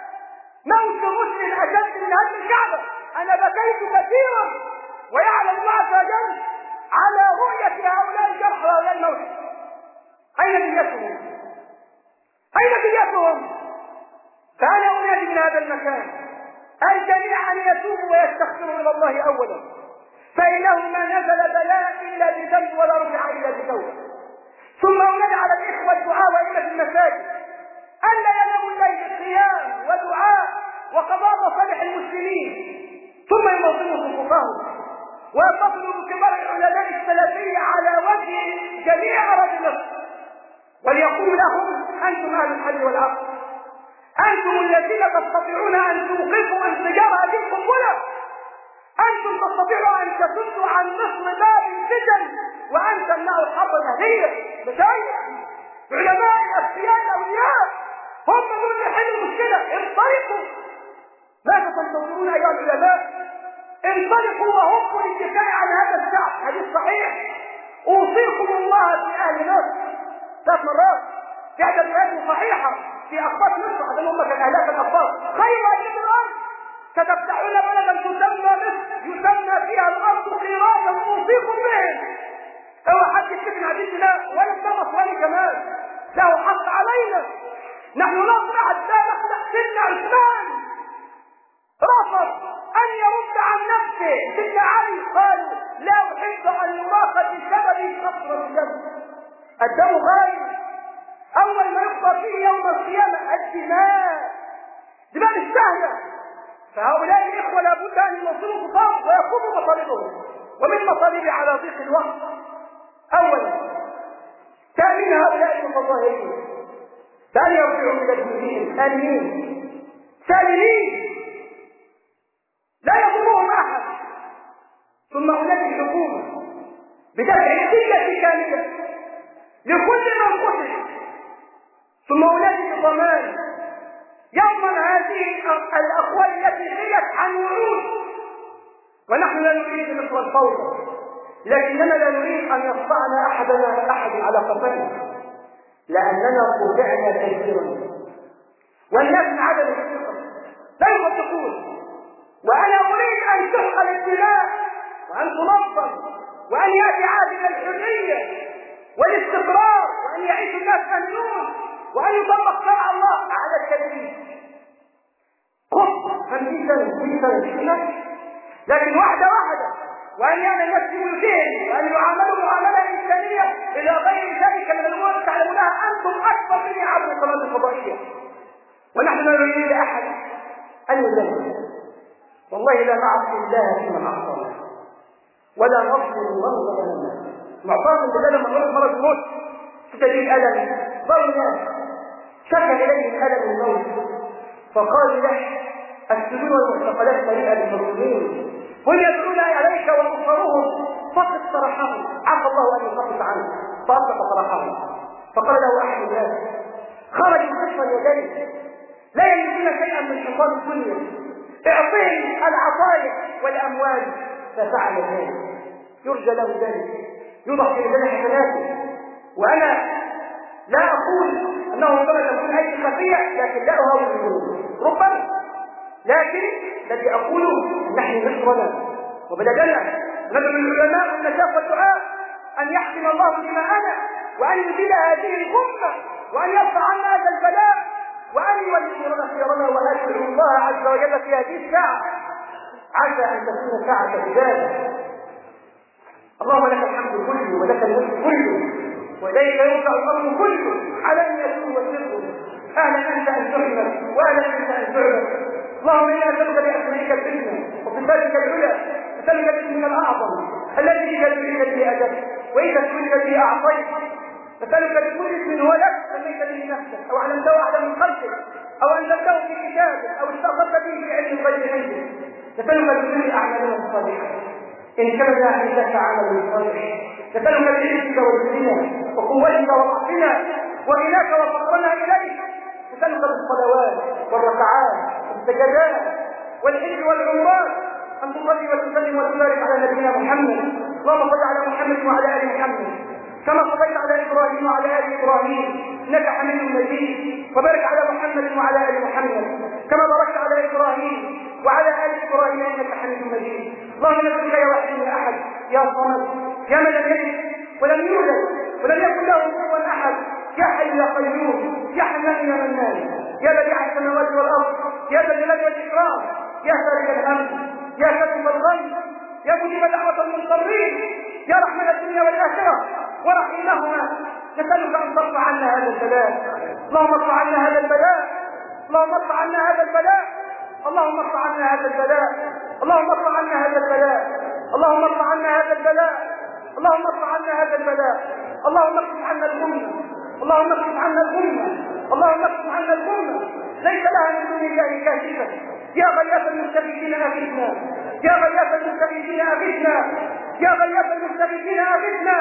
موت مسلم أشد من هدم الكعبة. أنا بكيت كثيرا. ويعلم الله عز وجل على رؤية هؤلاء الجرحى وهؤلاء الموت. أين نيتهم؟ أين نيتهم؟ فأنا أنادي من هذا المكان. الجميع أن يتوبوا ويستغفروا إلى الله أولا. فإنه ما نزل بلاء إلا بذنب ولا رفع إلا بتوبة ثم أنادي على الإخوة الدعاء وإلى المساجد. ألا يناموا الليل صيام ودعاء وقضاء مصالح المسلمين. ثم ينظموا صفوفهم ويتصلوا بكبار العلماء السلفية على وجه جميع أراضي مصر وليقول لهم أنتم أهل الحل والعقل أنتم الذين تستطيعون أن توقفوا انفجار هذه القنبلة أنتم تستطيعون أن تسدوا عن مصر باب الفتن وأن تمنعوا الحرب الأهلية مشايخ علماء أذكياء الأولياء هم دول اللي يحلوا المشكلة. انطلقوا. ماذا تنتظرون أيها العلماء. انطلقوا وهبوا للدفاع عن هذا الشعب. حديث صحيح. أوصيكم الله في أهل مصر. ثلاث مرات. في روايات صحيحة في أخبار مصر عشان هم كان أهلاك الأخبار. خير أيام الأرض ستفتحون بلدا تسمى مصر يسمى فيها الأرض قيراطا أوصيكم به. اوعى حد يكتب حديث لا ولا الدم ولا كمان له حق علينا. نحن نصنع حتى نخلق سيدنا عثمان. رفض أن يرد عن نفسه. سيدنا علي قال لا أحب أن يراق بسبب قطرة الدم. الدم غايب. أول ما يقضى فيه يوم القيامة الدماء. دماء مش فهؤلاء الإخوة لابد أن يوصلوا خطاب ويقوموا مطالبهم ومن مطالبي على ضيق الوقت اولا تأمين هؤلاء المتظاهرين. بان يرجعوا إلى الدين امنين سالمين. لا يضرهم أحد. ثم هناك الحكومة. بدفع دية كاملة لكل من قتل. ثم هناك الضمان يضمن هذه الأقوال التي قيلت عن وعود. ونحن لا نريد مثل الفوضى لكننا لا نريد أن يقطعنا أحدنا أحد على قفانا لأننا قطعنا كثيرا والناس عدم الثقة لا يصدقون. وأنا أريد أن تحقل الدماء وأن تنظم وأن يأتي عادل الحرية والاستقرار وأن يعيش الناس أمنون وأن يطبق شرع الله على التدريج 50 سنة 60 سنة لكن واحدة واحدة وأن يعمل الناس في بيوتهم وأن يعاملوا معاملة إنسانية إلى غير ذلك من الأمور تعلمونها أنتم أكبر مني عبر القناة الفضائية ونحن لا نريد لأحد أن يذل والله لا نعصي الله فيما أعطانا ولا نصبر من ظلمنا معتصم بالله لما مرض مرض الموت شديد الألم ظل شكى إليه الألم الموت. فقال له السجون والمعتقلات مليئة بالمظلومين هم يدعون عليك وانصروهم فقط صرحهم عفى الله ان يخفف عنه فاطلق صرحهم فقال له أحد الناس خرج قصا يديه لا يملكون شيئا من حصان الدنيا. اعطهم العطايا والأموال. ففعل ذلك. يرجى له ذلك يوضع في ميزان حسناته. وأنا لا أقول أنه ربما تكون اي خفيه لكن لا اهاون ربما لكن الذي أقوله ان نحن مصرنا وبلدنا ندعو العلماء والنشاط والدعاء أن يحكم الله دماءنا وأن يزيل هذه الأمة وأن يرفع عنا هذا البلاء وأن يولي خيرنا وادعو الله عز وجل في هذه الساعة. عسى أن تكون ساعة عباده اللهم لك الحمد كله ولك الملك كله. واليك يرجع الأمر كله على أن يكون وسره أهلا انت ان تحمد واهلا انت ان تعبد اللهم إنا نسألك بأسمائك الحسنى وصفاتك العلى. نسألك باسمك الأعظم. الذي إذا دعيت به اجبت وإذا سئلت به أعطيت. نسألك بكل اسم هو لك. سميت به نفسك. أو علمته احدا من خلقك. أو انزلته في كتابك. أو استغفرت به في علم الغيب عندك نسألك بكل اعمالنا الصالحه إن كان عندك عمل صالح نسالك بعزك وجودنا وقوتك وضعفنا وغناك وفقرنا إليك. نسالك بالصلوات والركعات والسجدات والحج والعمرات. أن تصلي وتسلم وتبارك على نبينا محمد. اللهم صل على محمد وعلى آل محمد. كما صليت على إبراهيم وعلى آل إبراهيم. إنك حميد مجيد. وبارك على محمد وعلى آل محمد. كما باركت على إبراهيم وعلى آل إبراهيم إنك حميد مجيد. اللهم نسالك يا رحيم يا أحد يا صمد يا من لم ولم يولد ولم يكن له كفوا أحد. يا حي يا قيوم يا حنان يا منان. يا بديع السماوات والأرض يا ذا الجلال والإكرام. يا فارج الهم يا كتب الغيب يا مجيب دعوة المضطرين. يا رحمن الدنيا والآخرة ورحيمهما نسألك أن ترفع عنا هذا البلاء. اللهم ارفع عنا هذا البلاء. اللهم ارفع عنا هذا البلاء. اللهم ارفع عنا هذا البلاء. اللهم ارفع عنا هذا البلاء. اللهم ارفع عنا هذا البلاء. اللهم ارفع عنا هذا البلاء. اللهم اكشف عنا الغمة. اللهم اكشف عنا الغمة. اللهم اكشف عنا الغمة. ليس لها من دون الله كاشفة يا غياث المستغيثين اغثنا يا غياث المستغيثين اغثنا يا غياث المستغيثين اغثنا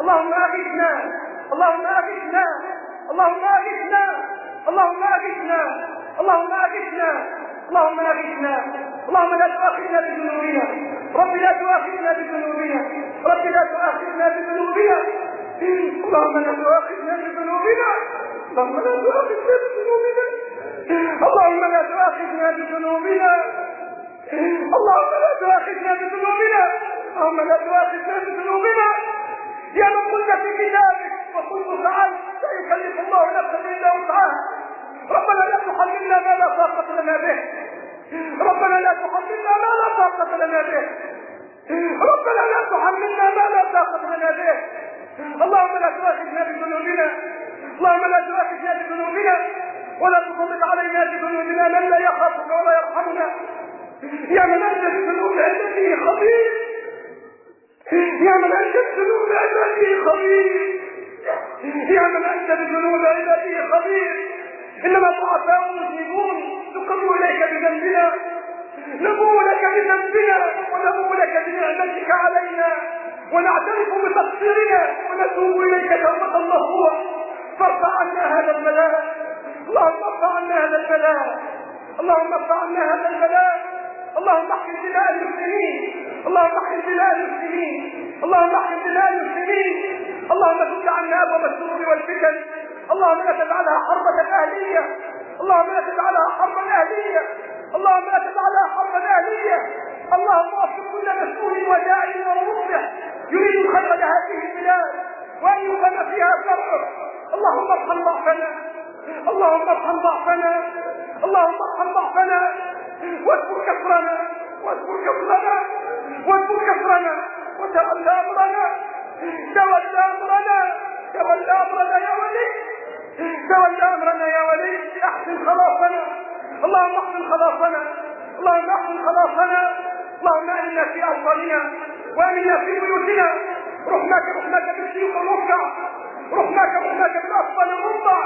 اللهم اغثنا اللهم اغثنا اللهم اغثنا اللهم اغثنا اللهم اغثنا اللهم اغثنا اللهم لا تؤاخذنا بذنوبنا. رب لا تؤاخذنا بذنوبنا. رب لا تؤاخذنا بذنوبنا. اللهم لا تؤاخذنا بذنوبنا. اللهم لا تؤاخذنا بذنوبنا. اللهم لا تؤاخذنا بذنوبنا. اللهم لا تؤاخذنا بذنوبنا. اللهم لا تؤاخذنا بذنوبنا. يا من قلت في كتابك وكنت فعلت لا يكلف الله نفسا إلا وسعها. ربنا لا تحملنا ما لا طاقة لنا به. ربنا لا تحملنا ما لا طاقة لنا به. ربنا لا تحملنا ما لا طاقة لنا به. اللهم لا تؤاخذنا بذنوبنا. اللهم لا تؤاخذنا بذنوبنا. ولا تسلط علينا بذنوبنا من لا يخافك ولا يرحمنا. يا من أنت بذنوب عباده خبير. يا من أنت بذنوب عباده خبير. يا من أنت بذنوب عباده خبير. إنما الضعفاء مذنبون نقر إليك بذنبنا نبو لك بذنبنا ونبو لك بنعمتك علينا ونعترف بتقصيرنا ونتوب إليك توبه مغفوره فارفع عنا هذا البلاء. اللهم ارفع عنا هذا البلاء. اللهم ارفع عنا هذا البلاء. اللهم احكم دماء المسلمين. اللهم احكم دماء المسلمين. اللهم احكم دماء المسلمين. اللهم فك عنا أبواب السرور والفتن. اللهم لا تجعلها حربة اهلية اللهم لا تجعلها حربا اهلية اللهم لا تجعلها حربا اهلية اللهم وفق كل مسؤول وداعي ومصلح يريد الخير لهذه البلاد وأن يقام فيها شرعه اللهم ارحم ضعفنا. اللهم ارحم ضعفنا. اللهم ارحم ضعفنا واذكر كفرنا واذكر كفرنا واذكر كفرنا وتولى أمرنا تولى أمرنا تولى أمرنا يا ولي تولى أمرنا يا ولي أحسن خلاصنا اللهم أحسن خلاصنا اللهم أحسن خلاصنا اللهم امنا في اوطاننا وامنا في بيوتنا رحمك رحمك بالسيوف المركع رحمك رحمك بالاطفال المرضع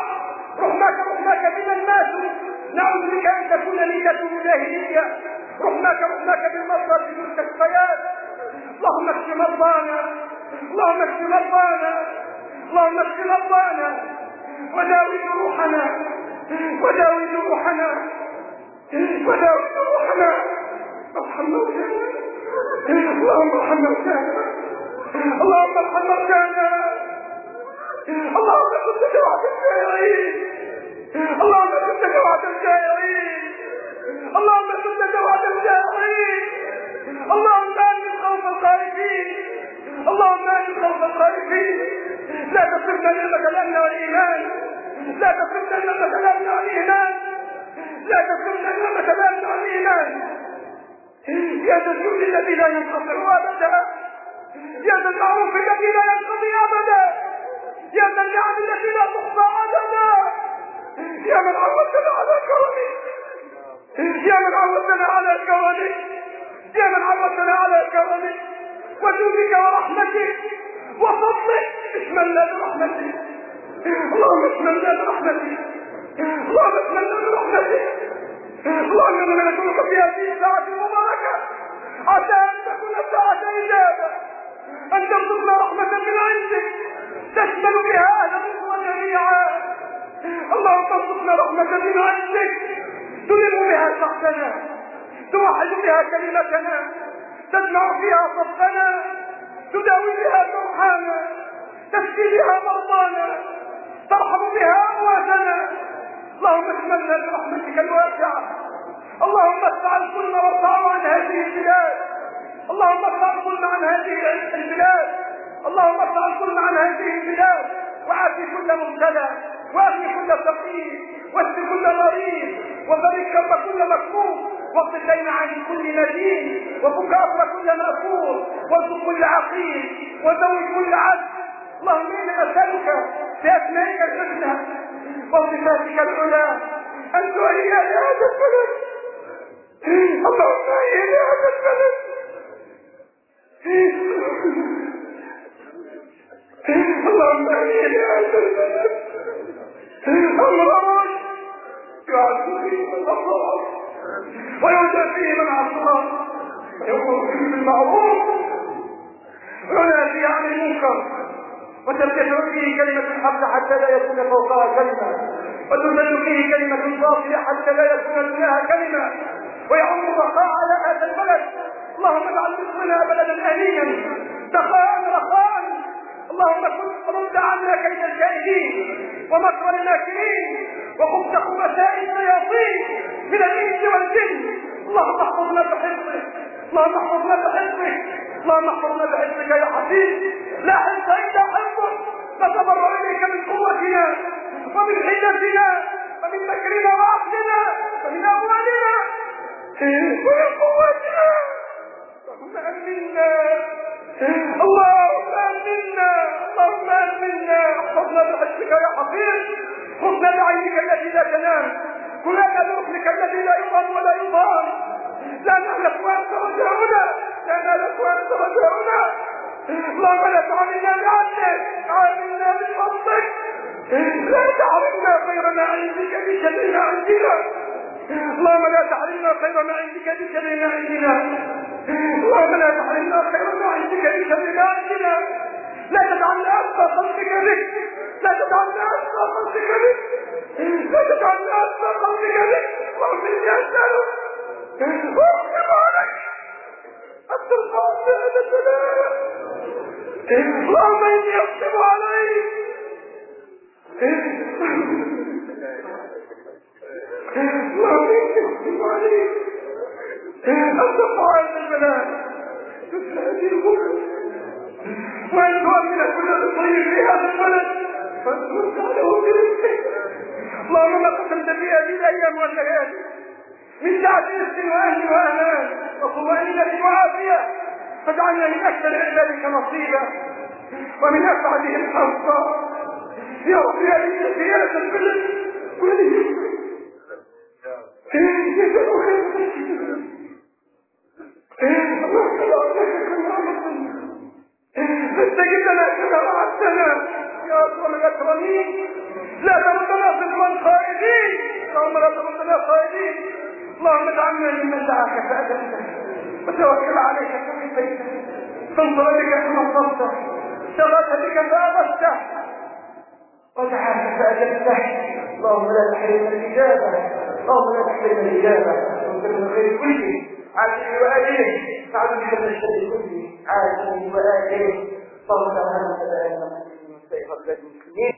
رحمك رحمك بمن ماتوا. نعوذ بك أن تكون نيته جاهليه رحمك رحمك بالمرضى في المستشفيات اللهم اشف مرضانا. اللهم اشف مرضانا. اللهم اشف مرضانا. وداوي جروحنا وداوي جروحنا وداوي جروحنا ارحم موتانا اللهم ارحم موتانا اللهم ارحم موتانا اللهم كنت جوعة الجائعين اللهم كنت جوعة الجائعين اللهم كنت جوعة الجائعين اللهم آمن خوف الخائفين. اللهم آمن خوف الخائفين. لا تصرنا نعمة الامن والايمان لا تصرنا نعمة الامن والايمان لا تصرنا نعمة الامن والايمان يا ذا الجود الذي لا ينقطع أبدا. يا ذا المعروف الذي لا ينقضي أبدا. يا ذا النعم التي لا تحصى عددا يا من عودتنا على كرمك يا من عودتنا على كرمك يا من عودتنا على كرمك وجودك ورحمتك وفضلك. اشملنا برحمتك اللهم اشملنا برحمتك اللهم اشملنا برحمتك اللهم إنا نسألك في هذه الساعة المباركة. عسى أن تكون ساعة إجابة. أن ترزقنا رحمة من عندك. تشمل بها أهل الرسل جميعا. اللهم ارزقنا رحمة من عندك. تلم بها شخصنا. توحد بها كلمتنا. تجمع فيها صفنا تداوي بها جرحانا تشفي بها مرضانا. ترحم بها أمواتنا. اللهم اشملنا برحمتك الواسعة. اللهم ادفع الظلم وارفعه عن هذه البلاد. اللهم ادفع الظلم عن هذه البلاد. اللهم ادفع الظلم عن وعافي كل مبتلى واغني كل فقير واشف كل مريض وفرج كرب كل مكروب واقض الدين عن كل مدين وفك اسر كل مأسور وارزق كل عقيم وزوج كل عبد. اللهم أنا نسالك بأسمائك الحسنى وصفاتك العلى أن تهيئ لهذا البلد. اللهم هيئ لهذا البلد. اللهم هيئ لهذا البلد امرا يعز فيه من الله ويهدى فيه من عصاه ويقول فيه بالمعروف وينادي عن المنكر. وترتفع فيه كلمة الحق حتى لا يكون فوقها كلمة. وتنزل فيه كلمة باطلة حتى لا يكون دونها كلمة. ويعم الرخاء على هذا البلد. اللهم اجعل مصرنا بلدا أمينا. سخاء رخاء. اللهم كن رد عنا كيد الكائدين ومكر الماكرين وخبث خبثاء الشياطين من الإنس والجن. اللهم احفظنا بحفظك. اللهم احفظنا بحفظك. اللهم احفظنا بحفظك يا حفيظ لا حفظ إلا حفظك. نتبرع إليك من قوتنا ومن حيلتنا ومن مكرنا وعقلنا ومن أموالنا. ومن قوتنا. اللهم امنا اللهم امنا اللهم امنا احفظنا بحفظك يا حفيظ خذنا بعينك التي لا تنام كلنا بركنك الذي لا يضام ولا يضام لا نهلك وانت رجاؤنا لا نهلك وانت رجاؤنا اللهم لا تعاملنا بعنك عاملنا بفضلك لا تحرمنا خير ما عندك بشر ما عندنا اللهم لا تحرمنا خير ما عندك بشر ما عندنا. اللهم لا تحرمنا خير ما عندك بشر ما عندنا. لا تجعلنا أسفى خلقك بك لا تجعلنا أسفى خلقك بك لا تجعلنا أسفى خلقك بك اللهم إني أسألك وأكتب عليك السلطان بهذا الجلال اللهم إني أكتب عليك. كل طيب هذا ما قسمت في هذه الأيام والليالي من سعة رزق واهل وامان وطمأنينة وعافية فاجعلنا من أكثر عبادك نصيبا ومن اسعدهم حظا يا رب يا لي زيادة البلد ولي استجب لنا لا تردنا في اللهم لا تردنا خائدين اللهم اجعلنا ممن دعاك فاجبته وتوكل عليك فكفيته فانظر بك فنصرته شغلت بك فاغثته ودعاك فاجبته اللهم لا تحرمنا الاجابه اللهم لا تحرمنا الاجابه وانت من الخير كله عاجله واجله فاعوذ بك من الشر كله عاجله واجله اللهم لا تحرمنا الإجابة. المسلمين